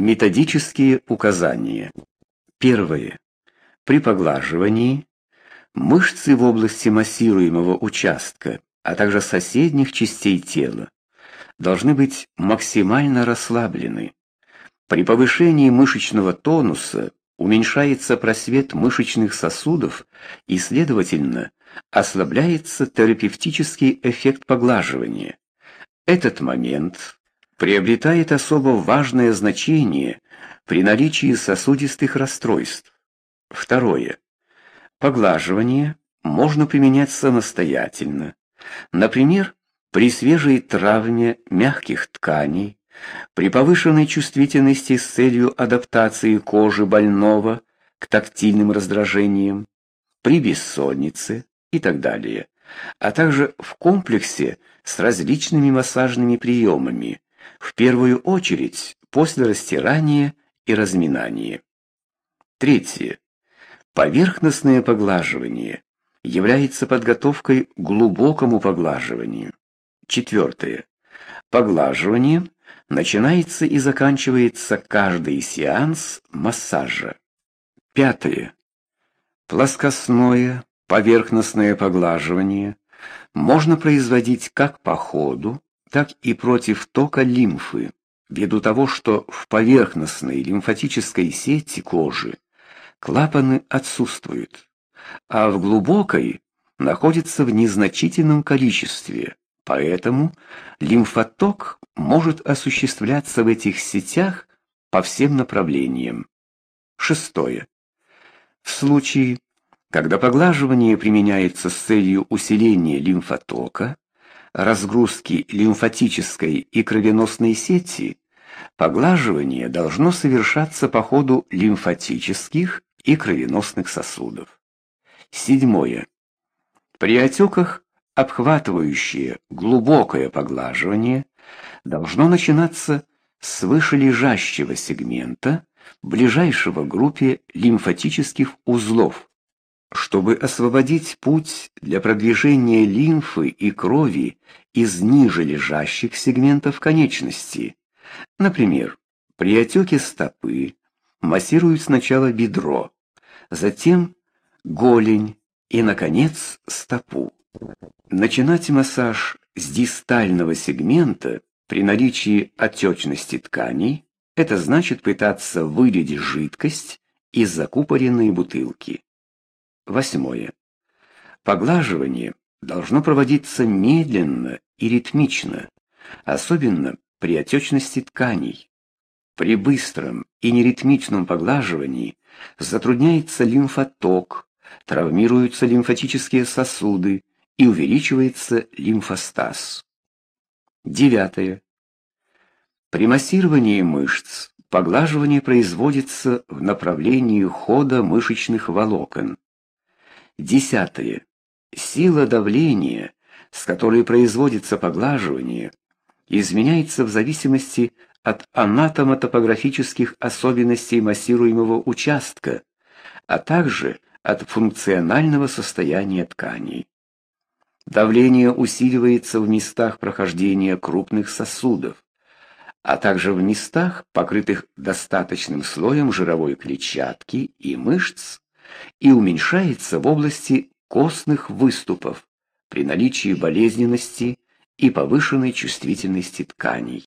Методические указания. Первое. При поглаживании мышцы в области массируемого участка, а также соседних частей тела должны быть максимально расслаблены. При повышении мышечного тонуса уменьшается просвет мышечных сосудов и, следовательно, ослабляется терапевтический эффект поглаживания. Этот момент приобретает особо важное значение при наличии сосудистых расстройств. Второе. Поглаживание можно применять самостоятельно, например, при свежей травме мягких тканей, при повышенной чувствительности с целью адаптации кожи больного к тактильным раздражениям, при бессоннице и так далее, а также в комплексе с различными массажными приемами, в первую очередь после растирания и разминания. Третье. Поверхностное поглаживание является подготовкой к глубокому поглаживанию. Четвертое. Поглаживание начинается и заканчивается каждый сеанс массажа. Пятое. Плоскостное поверхностное поглаживание можно производить как по ходу, так и против тока лимфы, ввиду того, что в поверхностной лимфатической сети кожи клапаны отсутствуют, а в глубокой находятся в незначительном количестве, поэтому лимфоток может осуществляться в этих сетях по всем направлениям. Шестое. В случае, когда поглаживание применяется с целью усиления лимфотока, разгрузки лимфатической и кровеносной сети, поглаживание должно совершаться по ходу лимфатических и кровеносных сосудов. Седьмое. При отеках обхватывающее глубокое поглаживание должно начинаться с вышележащего сегмента, ближайшего группе лимфатических узлов, чтобы освободить путь для продвижения лимфы и крови из ниже лежащих сегментов конечности. Например, при отеке стопы массируют сначала бедро, затем голень и, наконец, стопу. Начинать массаж с дистального сегмента при наличии отечности тканей – это значит пытаться вылить жидкость из закупоренной бутылки. Восьмое. Поглаживание должно проводиться медленно и ритмично, особенно при отечности тканей. При быстром и неритмичном поглаживании затрудняется лимфоток, травмируются лимфатические сосуды и увеличивается лимфостаз. Девятое. При массировании мышц поглаживание производится в направлении хода мышечных волокон. Десятое. Сила давления, с которой производится поглаживание, изменяется в зависимости от анатомо-топографических особенностей массируемого участка, а также от функционального состояния тканей. Давление усиливается в местах прохождения крупных сосудов, а также в местах, покрытых достаточным слоем жировой клетчатки и мышц, и уменьшается в области костных выступов при наличии болезненности и повышенной чувствительности тканей.